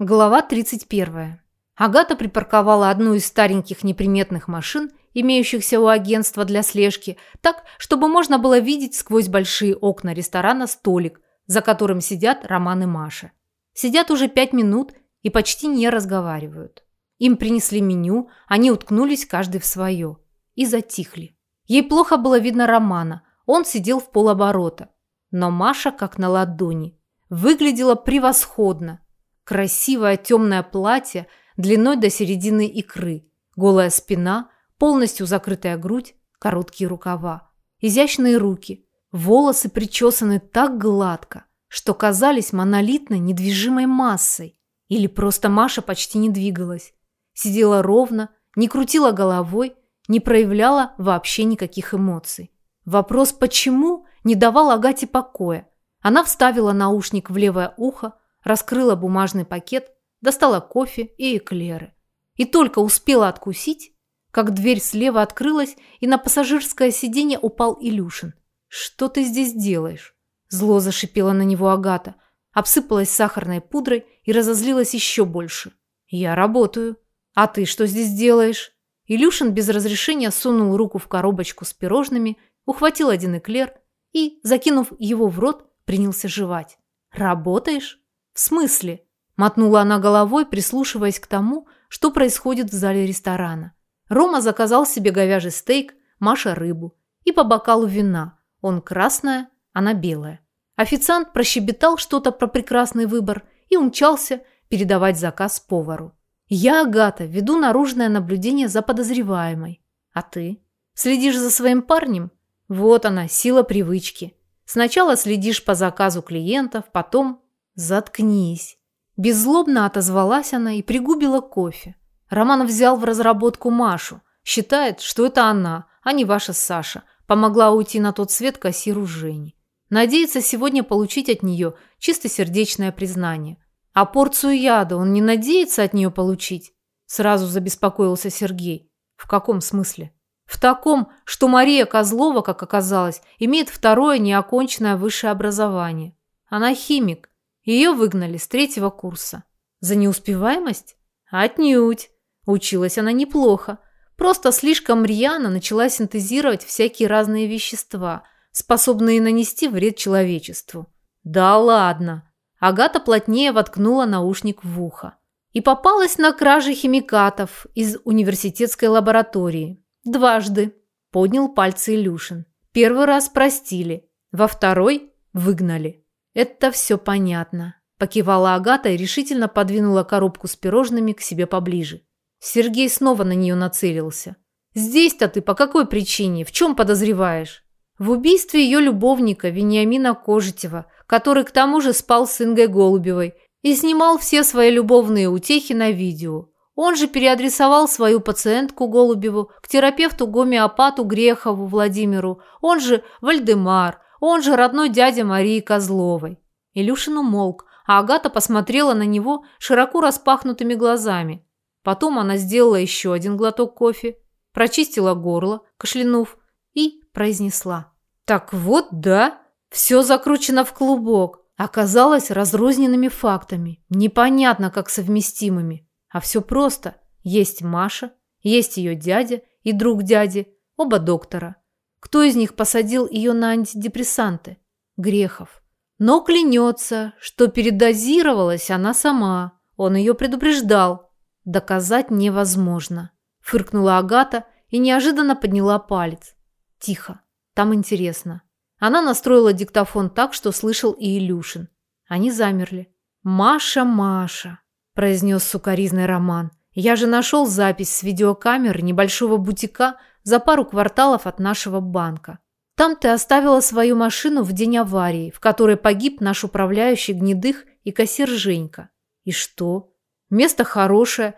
Глава 31. Агата припарковала одну из стареньких неприметных машин, имеющихся у агентства для слежки, так, чтобы можно было видеть сквозь большие окна ресторана столик, за которым сидят Роман и Маша. Сидят уже пять минут и почти не разговаривают. Им принесли меню, они уткнулись каждый в свое и затихли. Ей плохо было видно Романа, он сидел в полоборота. Но Маша, как на ладони, выглядела превосходно – Красивое темное платье длиной до середины икры, голая спина, полностью закрытая грудь, короткие рукава, изящные руки, волосы причесаны так гладко, что казались монолитной недвижимой массой. Или просто Маша почти не двигалась. Сидела ровно, не крутила головой, не проявляла вообще никаких эмоций. Вопрос «почему?» не давал Агате покоя. Она вставила наушник в левое ухо, раскрыла бумажный пакет, достала кофе и эклеры. И только успела откусить, как дверь слева открылась, и на пассажирское сиденье упал Илюшин. «Что ты здесь делаешь?» Зло зашипела на него Агата, обсыпалась сахарной пудрой и разозлилась еще больше. «Я работаю. А ты что здесь делаешь?» Илюшин без разрешения сунул руку в коробочку с пирожными, ухватил один эклер и, закинув его в рот, принялся жевать. «Работаешь?» «В смысле?» – мотнула она головой, прислушиваясь к тому, что происходит в зале ресторана. Рома заказал себе говяжий стейк, Маша – рыбу. И по бокалу вина. Он красная, она белая. Официант прощебетал что-то про прекрасный выбор и умчался передавать заказ повару. «Я, Агата, веду наружное наблюдение за подозреваемой. А ты? Следишь за своим парнем? Вот она, сила привычки. Сначала следишь по заказу клиентов, потом «Заткнись!» Беззлобно отозвалась она и пригубила кофе. Роман взял в разработку Машу. Считает, что это она, а не ваша Саша, помогла уйти на тот свет кассиру Жени. Надеется сегодня получить от нее чистосердечное признание. А порцию яда он не надеется от нее получить? Сразу забеспокоился Сергей. В каком смысле? В таком, что Мария Козлова, как оказалось, имеет второе неоконченное высшее образование. Она химик, ее выгнали с третьего курса. За неуспеваемость? Отнюдь. Училась она неплохо. Просто слишком рьяно начала синтезировать всякие разные вещества, способные нанести вред человечеству. Да ладно. Агата плотнее воткнула наушник в ухо. И попалась на краже химикатов из университетской лаборатории. Дважды. Поднял пальцы Илюшин. Первый раз простили, во второй выгнали. «Это все понятно», – покивала Агата и решительно подвинула коробку с пирожными к себе поближе. Сергей снова на нее нацелился. «Здесь-то ты по какой причине? В чем подозреваешь?» В убийстве ее любовника Вениамина Кожетева, который к тому же спал с Ингой Голубевой и снимал все свои любовные утехи на видео. Он же переадресовал свою пациентку Голубеву к терапевту-гомеопату Грехову Владимиру, он же Вальдемар, он же родной дядя Марии Козловой. Илюшин умолк, а Агата посмотрела на него широко распахнутыми глазами. Потом она сделала еще один глоток кофе, прочистила горло, кашлянув, и произнесла. «Так вот, да, все закручено в клубок. Оказалось разрозненными фактами, непонятно как совместимыми. А все просто. Есть Маша, есть ее дядя и друг дяди, оба доктора. Кто из них посадил ее на антидепрессанты? Грехов. Но клянется, что передозировалась она сама. Он ее предупреждал. Доказать невозможно. Фыркнула Агата и неожиданно подняла палец. Тихо. Там интересно. Она настроила диктофон так, что слышал и Илюшин. Они замерли. «Маша, Маша», – произнес сукаризный Роман. «Я же нашел запись с видеокамеры небольшого бутика за пару кварталов от нашего банка. Там ты оставила свою машину в день аварии, в которой погиб наш управляющий Гнедых и кассир Женька. И что? Место хорошее.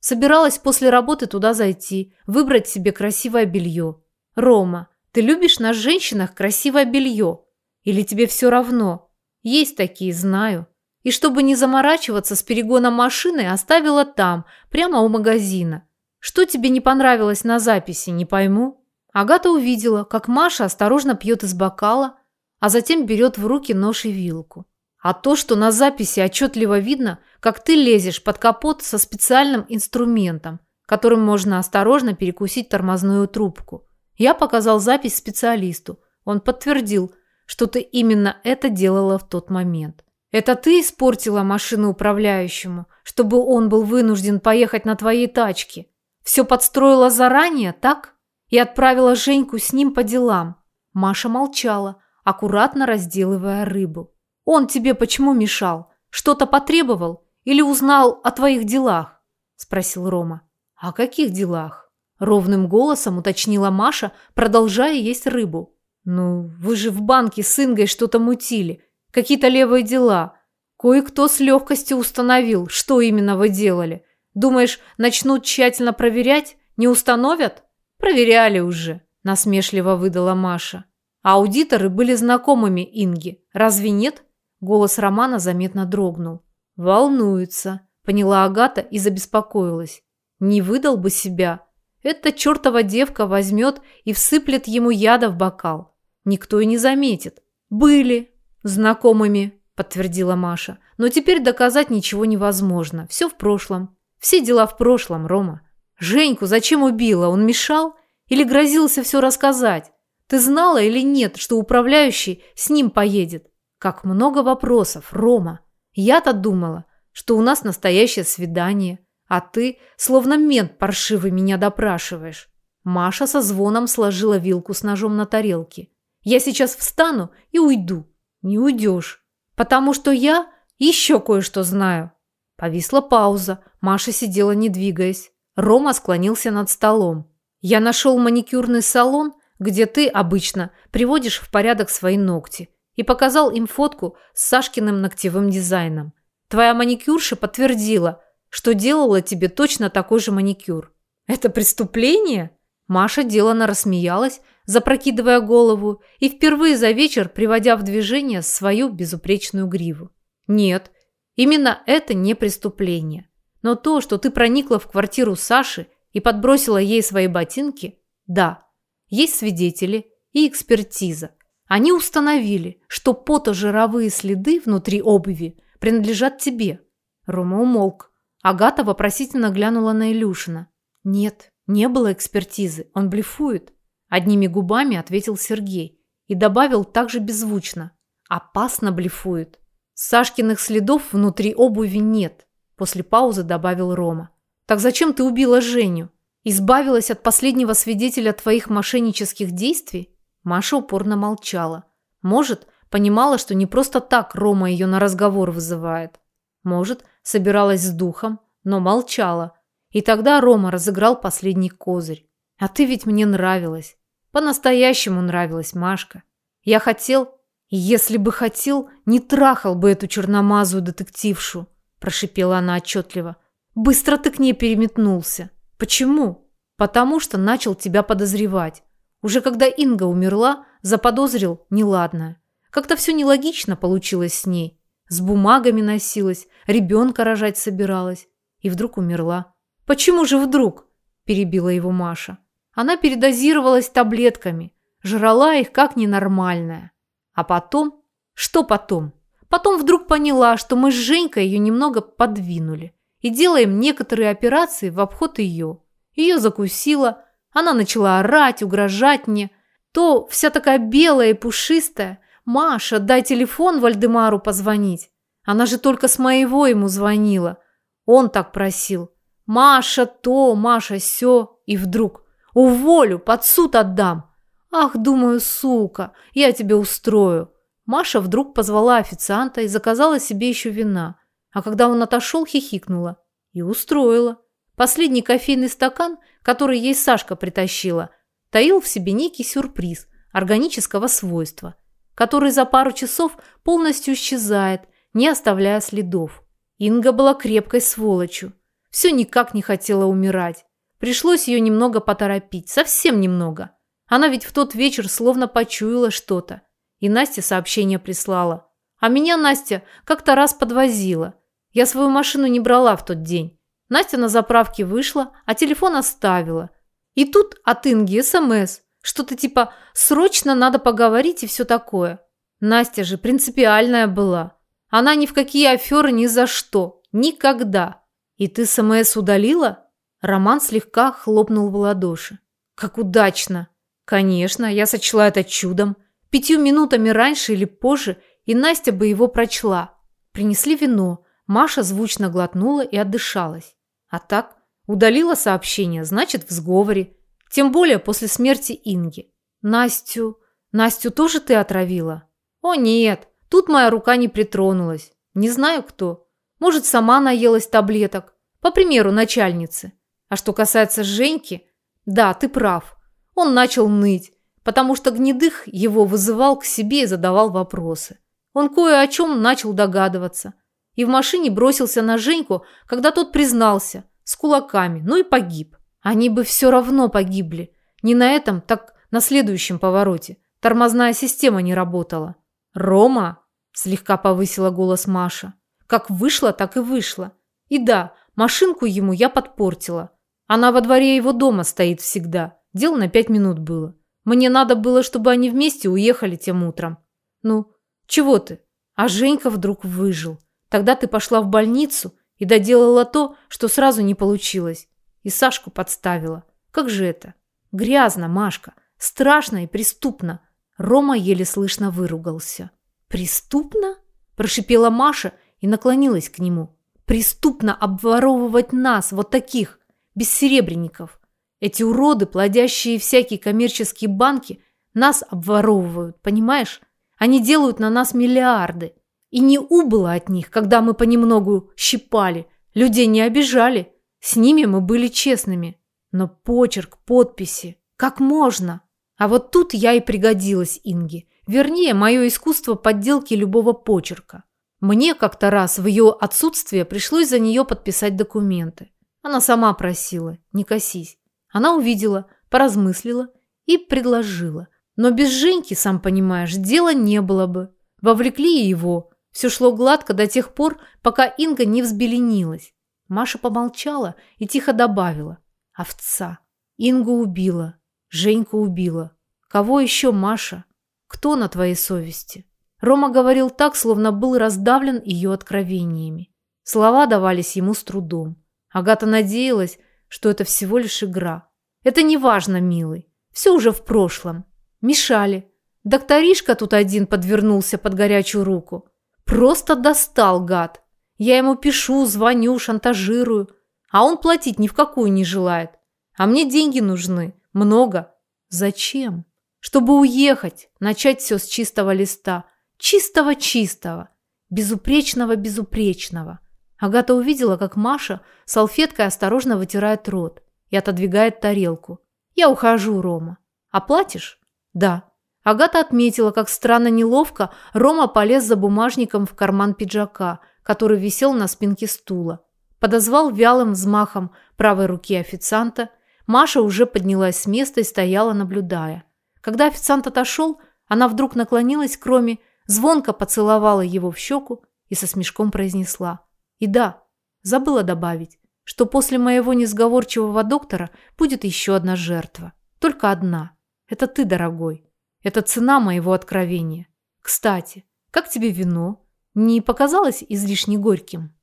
Собиралась после работы туда зайти, выбрать себе красивое белье. Рома, ты любишь на женщинах красивое белье? Или тебе все равно? Есть такие, знаю. И чтобы не заморачиваться с перегоном машины, оставила там, прямо у магазина. Что тебе не понравилось на записи, не пойму. Агата увидела, как Маша осторожно пьет из бокала, а затем берет в руки нож и вилку. А то, что на записи отчетливо видно, как ты лезешь под капот со специальным инструментом, которым можно осторожно перекусить тормозную трубку. Я показал запись специалисту. Он подтвердил, что ты именно это делала в тот момент. Это ты испортила машину управляющему, чтобы он был вынужден поехать на твоей тачке. Все подстроила заранее, так? И отправила Женьку с ним по делам. Маша молчала, аккуратно разделывая рыбу. Он тебе почему мешал? Что-то потребовал или узнал о твоих делах? Спросил Рома. О каких делах? Ровным голосом уточнила Маша, продолжая есть рыбу. Ну, вы же в банке с Ингой что-то мутили какие-то левые дела. Кое-кто с легкостью установил, что именно вы делали. Думаешь, начнут тщательно проверять? Не установят? Проверяли уже, насмешливо выдала Маша. Аудиторы были знакомыми Инги. Разве нет? Голос Романа заметно дрогнул. Волнуется, поняла Агата и забеспокоилась. Не выдал бы себя. Эта чертова девка возьмет и всыплет ему яда в бокал. Никто и не заметит. Были, «Знакомыми», – подтвердила Маша. «Но теперь доказать ничего невозможно. Все в прошлом. Все дела в прошлом, Рома. Женьку зачем убила? Он мешал? Или грозился все рассказать? Ты знала или нет, что управляющий с ним поедет? Как много вопросов, Рома. Я-то думала, что у нас настоящее свидание, а ты, словно мент паршивый, меня допрашиваешь». Маша со звоном сложила вилку с ножом на тарелке. «Я сейчас встану и уйду. Не уйдешь, потому что я еще кое-что знаю. Повисла пауза. Маша сидела, не двигаясь. Рома склонился над столом. Я нашел маникюрный салон, где ты обычно приводишь в порядок свои ногти, и показал им фотку с Сашкиным ногтевым дизайном. Твоя маникюрша подтвердила, что делала тебе точно такой же маникюр. Это преступление? Маша делано рассмеялась, запрокидывая голову и впервые за вечер приводя в движение свою безупречную гриву. Нет, именно это не преступление. Но то, что ты проникла в квартиру Саши и подбросила ей свои ботинки, да, есть свидетели и экспертиза. Они установили, что потожировые следы внутри обуви принадлежат тебе. Рома умолк. Агата вопросительно глянула на Илюшина. Нет, не было экспертизы, он блефует. Одними губами ответил Сергей и добавил также беззвучно. Опасно блефует. Сашкиных следов внутри обуви нет. После паузы добавил Рома. Так зачем ты убила Женю? Избавилась от последнего свидетеля твоих мошеннических действий? Маша упорно молчала. Может, понимала, что не просто так Рома ее на разговор вызывает. Может, собиралась с духом, но молчала. И тогда Рома разыграл последний козырь. А ты ведь мне нравилась. По-настоящему нравилась Машка. Я хотел, если бы хотел, не трахал бы эту черномазую детектившу, прошипела она отчетливо. Быстро ты к ней переметнулся. Почему? Потому что начал тебя подозревать. Уже когда Инга умерла, заподозрил неладное. Как-то все нелогично получилось с ней. С бумагами носилась, ребенка рожать собиралась. И вдруг умерла. Почему же вдруг? Перебила его Маша. Она передозировалась таблетками, жрала их как ненормальная. А потом... Что потом? Потом вдруг поняла, что мы с Женькой ее немного подвинули и делаем некоторые операции в обход ее. Ее закусило, она начала орать, угрожать мне. То вся такая белая и пушистая. «Маша, дай телефон Вальдемару позвонить». Она же только с моего ему звонила. Он так просил. «Маша то, Маша сё». И вдруг Уволю, под суд отдам. Ах, думаю, сука, я тебе устрою. Маша вдруг позвала официанта и заказала себе еще вина. А когда он отошел, хихикнула. И устроила. Последний кофейный стакан, который ей Сашка притащила, таил в себе некий сюрприз органического свойства, который за пару часов полностью исчезает, не оставляя следов. Инга была крепкой сволочью. Все никак не хотела умирать. Пришлось ее немного поторопить, совсем немного. Она ведь в тот вечер словно почуяла что-то. И Настя сообщение прислала. А меня Настя как-то раз подвозила. Я свою машину не брала в тот день. Настя на заправке вышла, а телефон оставила. И тут от Инги СМС. Что-то типа «срочно надо поговорить» и все такое. Настя же принципиальная была. Она ни в какие аферы ни за что. Никогда. И ты СМС удалила? Роман слегка хлопнул в ладоши. Как удачно. Конечно, я сочла это чудом. Пятью минутами раньше или позже, и Настя бы его прочла. Принесли вино. Маша звучно глотнула и отдышалась. А так, удалила сообщение, значит, в сговоре. Тем более после смерти Инги. Настю... Настю тоже ты отравила? О нет, тут моя рука не притронулась. Не знаю кто. Может, сама наелась таблеток. По примеру начальницы. А что касается Женьки, да, ты прав. Он начал ныть, потому что гнедых его вызывал к себе и задавал вопросы. Он кое о чем начал догадываться. И в машине бросился на Женьку, когда тот признался, с кулаками, ну и погиб. Они бы все равно погибли. Не на этом, так на следующем повороте. Тормозная система не работала. «Рома!» – слегка повысила голос Маша. «Как вышло, так и вышло. И да, машинку ему я подпортила. Она во дворе его дома стоит всегда. Дело на пять минут было. Мне надо было, чтобы они вместе уехали тем утром. Ну, чего ты? А Женька вдруг выжил. Тогда ты пошла в больницу и доделала то, что сразу не получилось. И Сашку подставила. Как же это? Грязно, Машка. Страшно и преступно. Рома еле слышно выругался. «Преступно?» – прошипела Маша и наклонилась к нему. «Преступно обворовывать нас, вот таких, бессеребренников. Эти уроды, плодящие всякие коммерческие банки, нас обворовывают, понимаешь? Они делают на нас миллиарды. И не убыло от них, когда мы понемногу щипали, людей не обижали. С ними мы были честными. Но почерк, подписи, как можно?» А вот тут я и пригодилась Инге. Вернее, мое искусство подделки любого почерка. Мне как-то раз в ее отсутствие пришлось за нее подписать документы. Она сама просила, не косись. Она увидела, поразмыслила и предложила. Но без Женьки, сам понимаешь, дела не было бы. Вовлекли его. Все шло гладко до тех пор, пока Инга не взбеленилась. Маша помолчала и тихо добавила. Овца. Ингу убила. Женьку убила. Кого еще, Маша? Кто на твоей совести? Рома говорил так, словно был раздавлен ее откровениями. Слова давались ему с трудом. Агата надеялась, что это всего лишь игра. Это не важно, милый. Все уже в прошлом. Мешали. Докторишка тут один подвернулся под горячую руку. Просто достал, гад. Я ему пишу, звоню, шантажирую. А он платить ни в какую не желает. А мне деньги нужны. Много. Зачем? Чтобы уехать, начать все с чистого листа. Чистого-чистого. Безупречного-безупречного. Агата увидела, как Маша салфеткой осторожно вытирает рот и отодвигает тарелку. «Я ухожу, Рома. Оплатишь?» «Да». Агата отметила, как странно неловко Рома полез за бумажником в карман пиджака, который висел на спинке стула. Подозвал вялым взмахом правой руки официанта Маша уже поднялась с места и стояла, наблюдая. Когда официант отошел, она вдруг наклонилась к Роме, звонко поцеловала его в щеку и со смешком произнесла. И да, забыла добавить, что после моего несговорчивого доктора будет еще одна жертва. Только одна. Это ты, дорогой. Это цена моего откровения. Кстати, как тебе вино? Не показалось излишне горьким?»